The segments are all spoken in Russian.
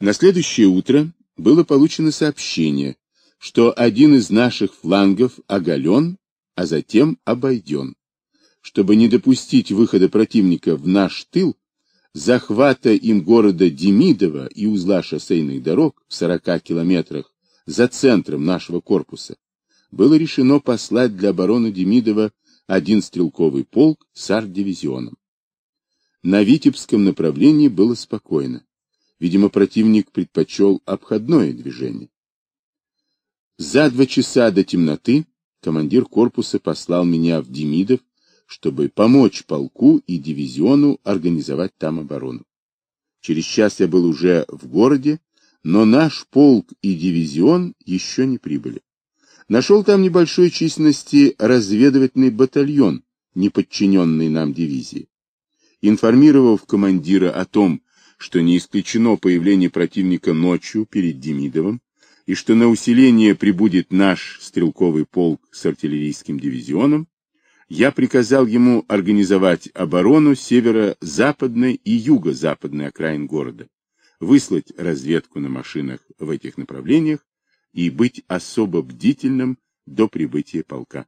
На следующее утро было получено сообщение, что один из наших флангов оголен, а затем обойден. Чтобы не допустить выхода противника в наш тыл, захвата им города Демидова и узла шоссейных дорог в 40 километрах за центром нашего корпуса, было решено послать для обороны Демидова один стрелковый полк с арт-дивизионом. На Витебском направлении было спокойно. Видимо, противник предпочел обходное движение. За два часа до темноты командир корпуса послал меня в Демидов, чтобы помочь полку и дивизиону организовать там оборону. Через час я был уже в городе, но наш полк и дивизион еще не прибыли. Нашел там небольшой численности разведывательный батальон, не подчиненный нам дивизии. Информировав командира о том, что не исключено появление противника ночью перед Демидовым, и что на усиление прибудет наш стрелковый полк с артиллерийским дивизионом, я приказал ему организовать оборону северо-западной и юго-западной окраин города, выслать разведку на машинах в этих направлениях и быть особо бдительным до прибытия полка.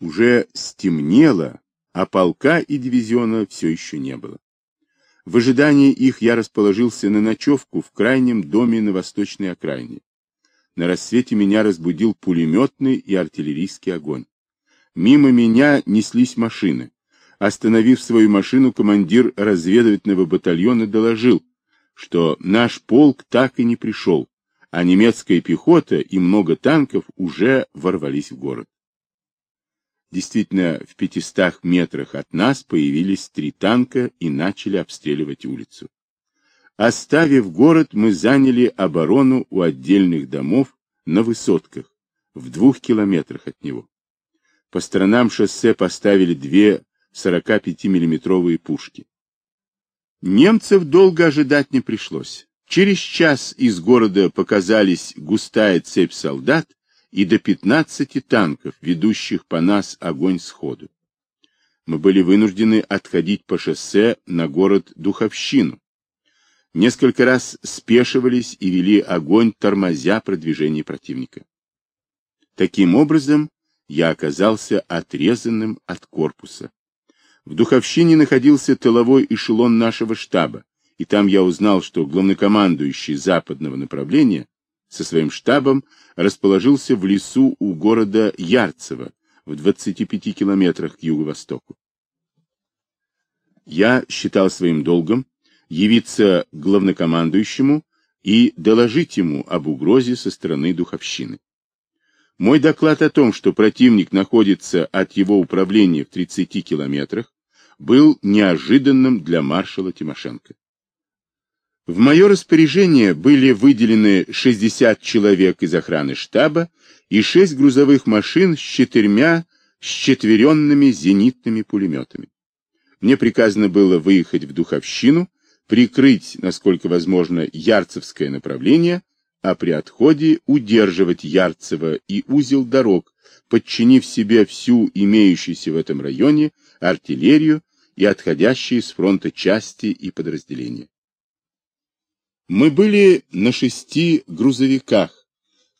Уже стемнело, а полка и дивизиона все еще не было. В ожидании их я расположился на ночевку в крайнем доме на восточной окраине. На рассвете меня разбудил пулеметный и артиллерийский огонь. Мимо меня неслись машины. Остановив свою машину, командир разведывательного батальона доложил, что наш полк так и не пришел, а немецкая пехота и много танков уже ворвались в город. Действительно, в пятистах метрах от нас появились три танка и начали обстреливать улицу. Оставив город, мы заняли оборону у отдельных домов на высотках, в двух километрах от него. По сторонам шоссе поставили две 45-миллиметровые пушки. Немцев долго ожидать не пришлось. Через час из города показались густая цепь солдат и до 15 танков, ведущих по нас огонь сходу. Мы были вынуждены отходить по шоссе на город Духовщину. Несколько раз спешивались и вели огонь, тормозя продвижение противника. Таким образом, я оказался отрезанным от корпуса. В Духовщине находился тыловой эшелон нашего штаба, и там я узнал, что главнокомандующий западного направления со своим штабом расположился в лесу у города Ярцево, в 25 километрах к юго-востоку. Я считал своим долгом явиться главнокомандующему и доложить ему об угрозе со стороны Духовщины. Мой доклад о том, что противник находится от его управления в 30 километрах, был неожиданным для маршала Тимошенко. В мое распоряжение были выделены 60 человек из охраны штаба и 6 грузовых машин с четырьмя счетверенными зенитными пулеметами. Мне приказано было выехать в Духовщину, прикрыть, насколько возможно, Ярцевское направление, а при отходе удерживать Ярцево и узел дорог, подчинив себе всю имеющуюся в этом районе артиллерию и отходящие с фронта части и подразделения. Мы были на шести грузовиках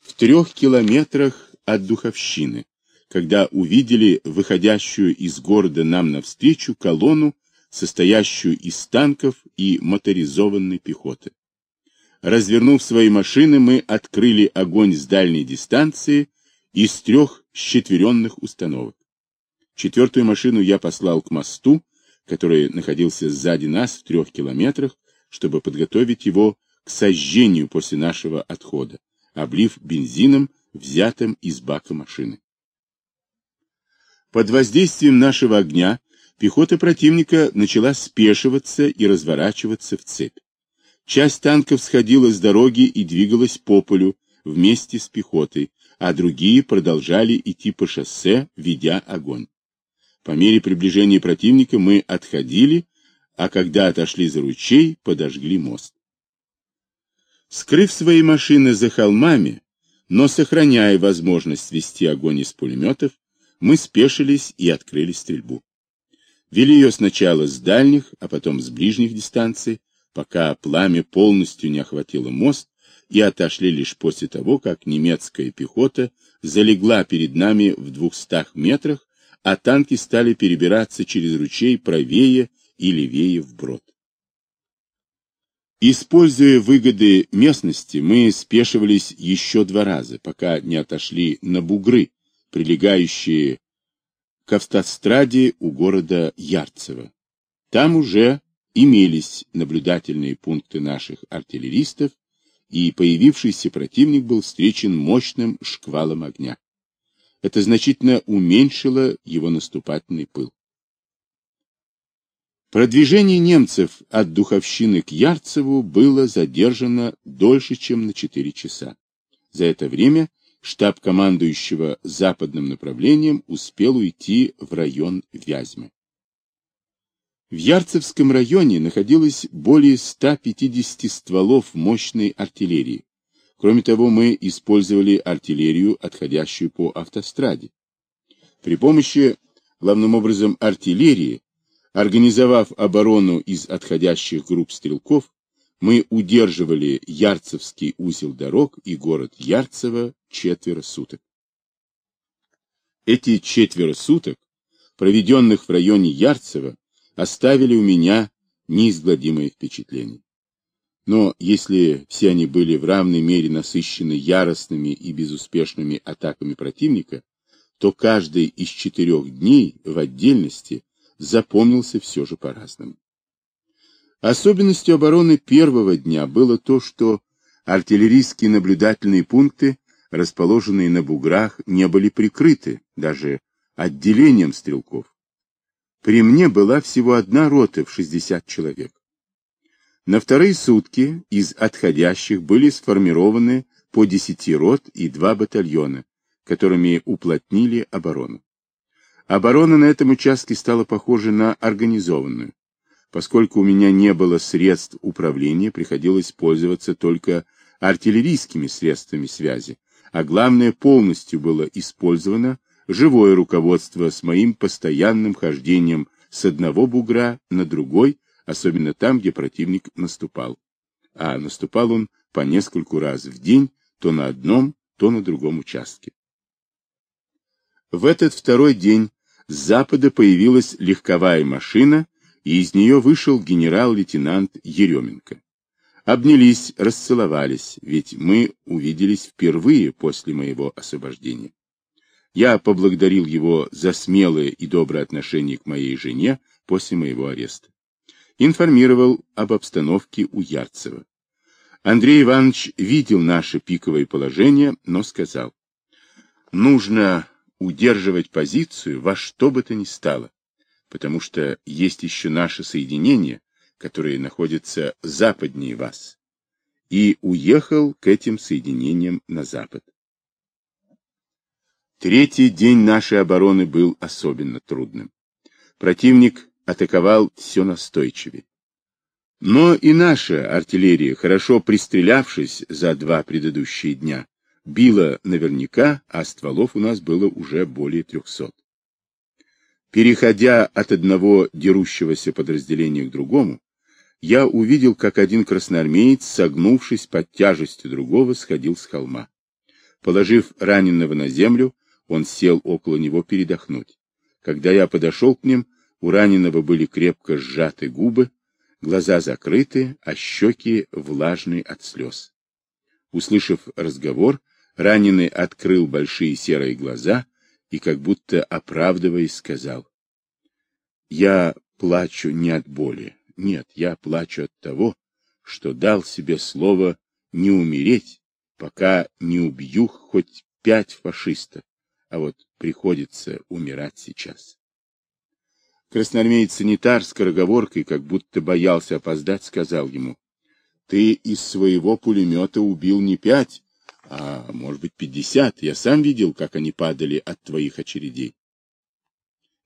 в трех километрах от Духовщины, когда увидели выходящую из города нам навстречу колонну, состоящую из танков и моторизованной пехоты. Развернув свои машины, мы открыли огонь с дальней дистанции из трех щетверенных установок. Четвертую машину я послал к мосту, который находился сзади нас в трех километрах, чтобы подготовить его к сожжению после нашего отхода, облив бензином, взятым из бака машины. Под воздействием нашего огня пехота противника начала спешиваться и разворачиваться в цепь. Часть танков сходила с дороги и двигалась по полю вместе с пехотой, а другие продолжали идти по шоссе, ведя огонь. По мере приближения противника мы отходили, а когда отошли за ручей, подожгли мост. Скрыв свои машины за холмами, но сохраняя возможность вести огонь из пулеметов, мы спешились и открыли стрельбу. Вели ее сначала с дальних, а потом с ближних дистанций, пока пламя полностью не охватило мост, и отошли лишь после того, как немецкая пехота залегла перед нами в двухстах метрах, а танки стали перебираться через ручей правее и левее вброд. Используя выгоды местности, мы спешивались еще два раза, пока не отошли на бугры, прилегающие к автостраде у города Ярцево. Там уже имелись наблюдательные пункты наших артиллеристов, и появившийся противник был встречен мощным шквалом огня. Это значительно уменьшило его наступательный пыл. Продвижение немцев от Духовщины к Ярцеву было задержано дольше, чем на 4 часа. За это время штаб командующего западным направлением успел уйти в район Вязьмы. В Ярцевском районе находилось более 150 стволов мощной артиллерии. Кроме того, мы использовали артиллерию, отходящую по автостраде. При помощи, главным образом, артиллерии, организовав оборону из отходящих групп стрелков, мы удерживали Ярцевский узел дорог и город Ярцево четверо суток. Эти четверо суток, проведенных в районе Ярцево, оставили у меня неизгладимое впечатление. Но если все они были в равной мере насыщены яростными и безуспешными атаками противника, то каждый из четырех дней в отдельности запомнился все же по-разному. Особенностью обороны первого дня было то, что артиллерийские наблюдательные пункты, расположенные на буграх, не были прикрыты даже отделением стрелков. При мне была всего одна рота в 60 человек. На вторые сутки из отходящих были сформированы по 10 рот и два батальона, которыми уплотнили оборону. Оборона на этом участке стала похожа на организованную. Поскольку у меня не было средств управления, приходилось пользоваться только артиллерийскими средствами связи, а главное полностью было использовано живое руководство с моим постоянным хождением с одного бугра на другой, особенно там, где противник наступал. А наступал он по нескольку раз в день, то на одном, то на другом участке. В этот второй день с запада появилась легковая машина, и из нее вышел генерал-лейтенант Еременко. Обнялись, расцеловались, ведь мы увиделись впервые после моего освобождения. Я поблагодарил его за смелое и доброе отношение к моей жене после моего ареста. Информировал об обстановке у Ярцева. Андрей Иванович видел наше пиковое положение, но сказал, нужно удерживать позицию во что бы то ни стало, потому что есть еще наше соединение, которое находится западнее вас, и уехал к этим соединениям на запад. Третий день нашей обороны был особенно трудным. Противник атаковал все настойчивее. Но и наша артиллерия, хорошо пристрелявшись за два предыдущие дня, била наверняка, а стволов у нас было уже более трехсот. Переходя от одного дерущегося подразделения к другому, я увидел, как один красноармеец, согнувшись под тяжестью другого, сходил с холма. Положив раненого на землю, он сел около него передохнуть. Когда я подошел к ним, у раненого были крепко сжаты губы, глаза закрыты, а щеки влажные от слез. Услышав разговор, раненый открыл большие серые глаза и, как будто оправдываясь, сказал, «Я плачу не от боли, нет, я плачу от того, что дал себе слово не умереть, пока не убью хоть пять фашистов, а вот приходится умирать сейчас. Красноармеец-санитар скороговоркой, как будто боялся опоздать, сказал ему, «Ты из своего пулемета убил не пять, а, может быть, пятьдесят. Я сам видел, как они падали от твоих очередей».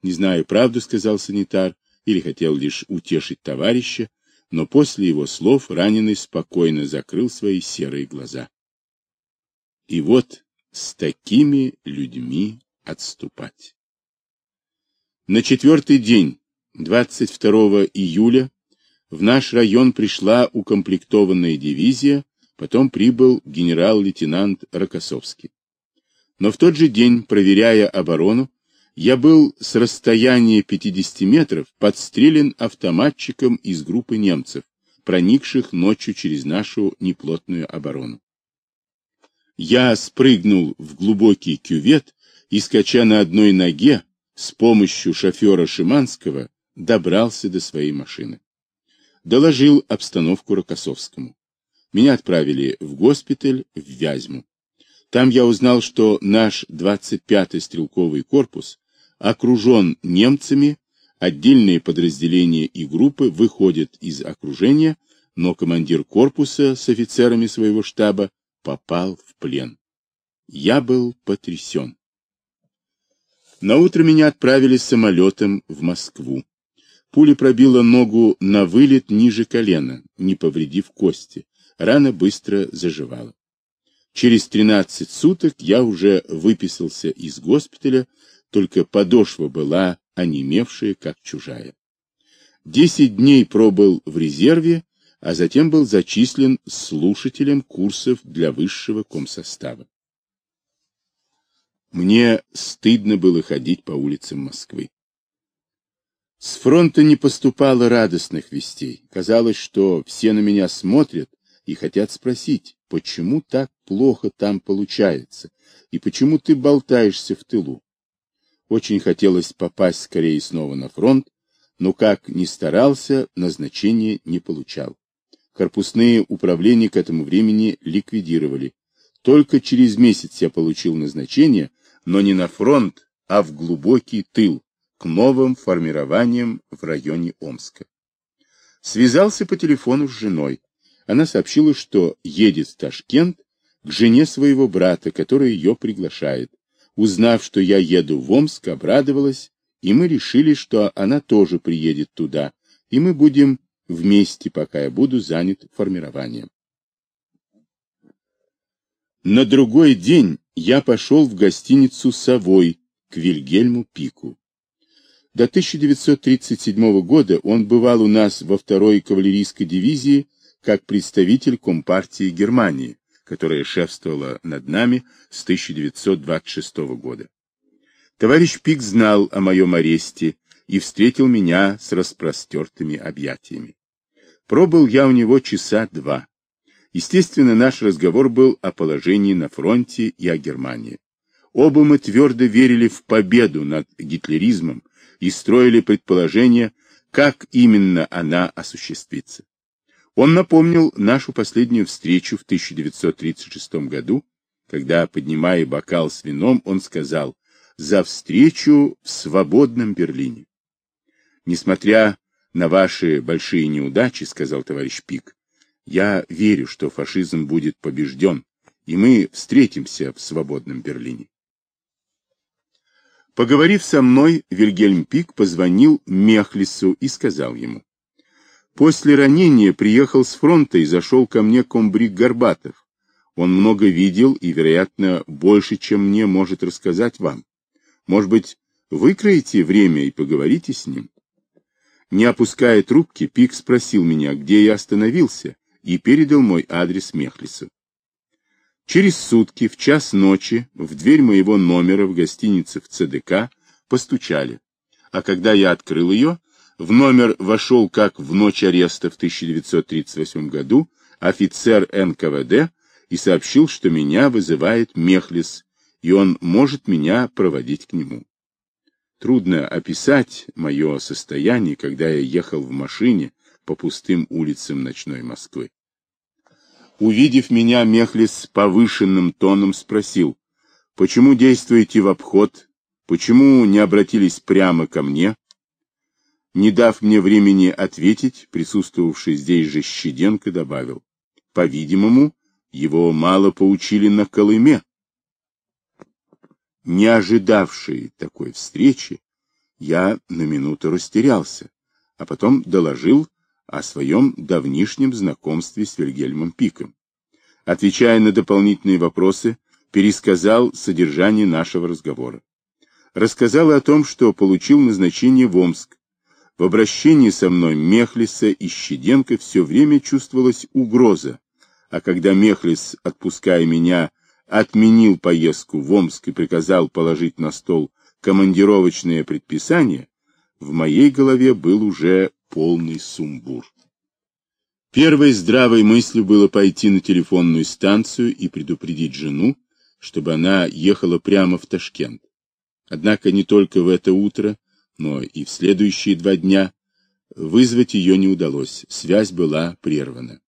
«Не знаю, правду», — сказал санитар, или хотел лишь утешить товарища, но после его слов раненый спокойно закрыл свои серые глаза. И вот с такими людьми отступать. На четвертый день, 22 июля, в наш район пришла укомплектованная дивизия, потом прибыл генерал-лейтенант Рокоссовский. Но в тот же день, проверяя оборону, я был с расстояния 50 метров подстрелен автоматчиком из группы немцев, проникших ночью через нашу неплотную оборону. Я спрыгнул в глубокий кювет и, скача на одной ноге, с помощью шофера Шиманского добрался до своей машины. Доложил обстановку Рокоссовскому. Меня отправили в госпиталь в Вязьму. Там я узнал, что наш 25-й стрелковый корпус окружен немцами, отдельные подразделения и группы выходят из окружения, но командир корпуса с офицерами своего штаба попал в плен. Я был потрясен. На утро меня отправили самолетом в Москву. Пуля пробила ногу на вылет ниже колена, не повредив кости. Рана быстро заживала. Через 13 суток я уже выписался из госпиталя, только подошва была онемевшая, как чужая. Десять дней пробыл в резерве, а затем был зачислен слушателем курсов для высшего комсостава. Мне стыдно было ходить по улицам Москвы. С фронта не поступало радостных вестей. Казалось, что все на меня смотрят и хотят спросить, почему так плохо там получается, и почему ты болтаешься в тылу. Очень хотелось попасть скорее снова на фронт, но как ни старался, назначения не получал. Корпусные управления к этому времени ликвидировали. Только через месяц я получил назначение, но не на фронт, а в глубокий тыл, к новым формированиям в районе Омска. Связался по телефону с женой. Она сообщила, что едет в Ташкент к жене своего брата, который ее приглашает. Узнав, что я еду в Омск, обрадовалась, и мы решили, что она тоже приедет туда, и мы будем вместе, пока я буду занят формированием. На другой день я пошел в гостиницу «Совой» к Вильгельму Пику. До 1937 года он бывал у нас во второй кавалерийской дивизии как представитель Компартии Германии, которая шефствовала над нами с 1926 года. Товарищ Пик знал о моем аресте и встретил меня с распростертыми объятиями. Пробыл я у него часа два. Естественно, наш разговор был о положении на фронте и о Германии. Оба мы твердо верили в победу над гитлеризмом и строили предположение, как именно она осуществится. Он напомнил нашу последнюю встречу в 1936 году, когда, поднимая бокал с вином, он сказал «За встречу в свободном Берлине». Несмотря на ваши большие неудачи, сказал товарищ Пик, я верю, что фашизм будет побежден, и мы встретимся в свободном Берлине. Поговорив со мной, Вильгельм Пик позвонил Мехлису и сказал ему, После ранения приехал с фронта и зашел ко мне комбриг Горбатов. Он много видел и, вероятно, больше, чем мне может рассказать вам. Может быть, выкроете время и поговорите с ним? Не опуская трубки, Пик спросил меня, где я остановился, и передал мой адрес Мехлису. Через сутки, в час ночи, в дверь моего номера в гостинице в ЦДК постучали. А когда я открыл ее, в номер вошел, как в ночь ареста в 1938 году, офицер НКВД и сообщил, что меня вызывает Мехлис, и он может меня проводить к нему. Трудно описать мое состояние, когда я ехал в машине по пустым улицам ночной Москвы. Увидев меня, Мехлис повышенным тоном спросил, почему действуете в обход, почему не обратились прямо ко мне, не дав мне времени ответить, присутствовавший здесь же Щеденко добавил. По-видимому, его мало поучили на Колыме. Не ожидавший такой встречи, я на минуту растерялся, а потом доложил о своем давнишнем знакомстве с Вильгельмом Пиком. Отвечая на дополнительные вопросы, пересказал содержание нашего разговора. Рассказал о том, что получил назначение в Омск, В обращении со мной Мехлиса и Щеденко все время чувствовалась угроза, а когда Мехлис, отпуская меня, отменил поездку в Омск и приказал положить на стол командировочное предписание, в моей голове был уже полный сумбур. Первой здравой мыслью было пойти на телефонную станцию и предупредить жену, чтобы она ехала прямо в Ташкент. Однако не только в это утро, но и в следующие два дня вызвать ее не удалось, связь была прервана.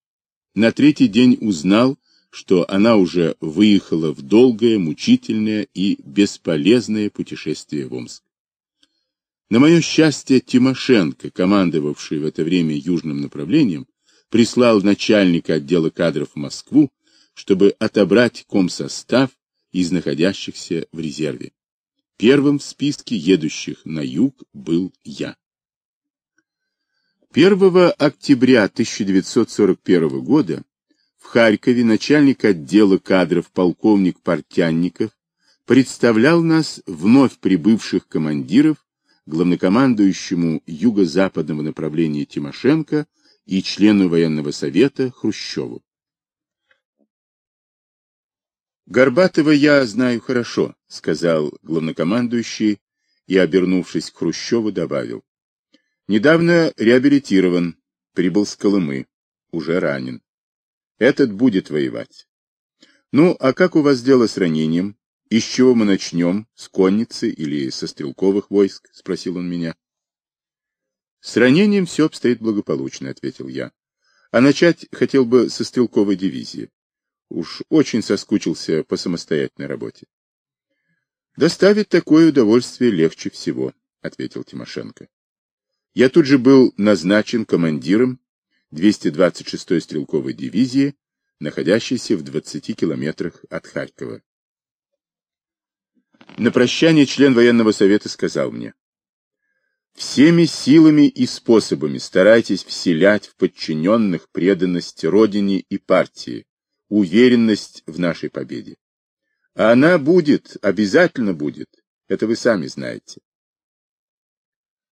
На третий день узнал, что она уже выехала в долгое, мучительное и бесполезное путешествие в Омск. На мое счастье, Тимошенко, командовавший в это время южным направлением, прислал начальника отдела кадров в Москву, чтобы отобрать комсостав из находящихся в резерве. Первым в списке едущих на юг был я. 1 октября 1941 года в Харькове начальник отдела кадров полковник Портянников представлял нас, вновь прибывших командиров, главнокомандующему юго-западного направления Тимошенко и члену военного совета Хрущеву. «Горбатова я знаю хорошо», — сказал главнокомандующий и, обернувшись к Хрущеву, добавил. «Недавно реабилитирован, прибыл с Колымы, уже ранен. Этот будет воевать. Ну, а как у вас дело с ранением? Из чего мы начнем? С конницы или со стрелковых войск? Спросил он меня. С ранением все обстоит благополучно, ответил я. А начать хотел бы со стрелковой дивизии. Уж очень соскучился по самостоятельной работе. Доставить такое удовольствие легче всего, ответил Тимошенко. Я тут же был назначен командиром 226-й стрелковой дивизии, находящейся в 20 километрах от Харькова. На прощание член военного совета сказал мне, «Всеми силами и способами старайтесь вселять в подчиненных преданность Родине и партии, уверенность в нашей победе. А она будет, обязательно будет, это вы сами знаете.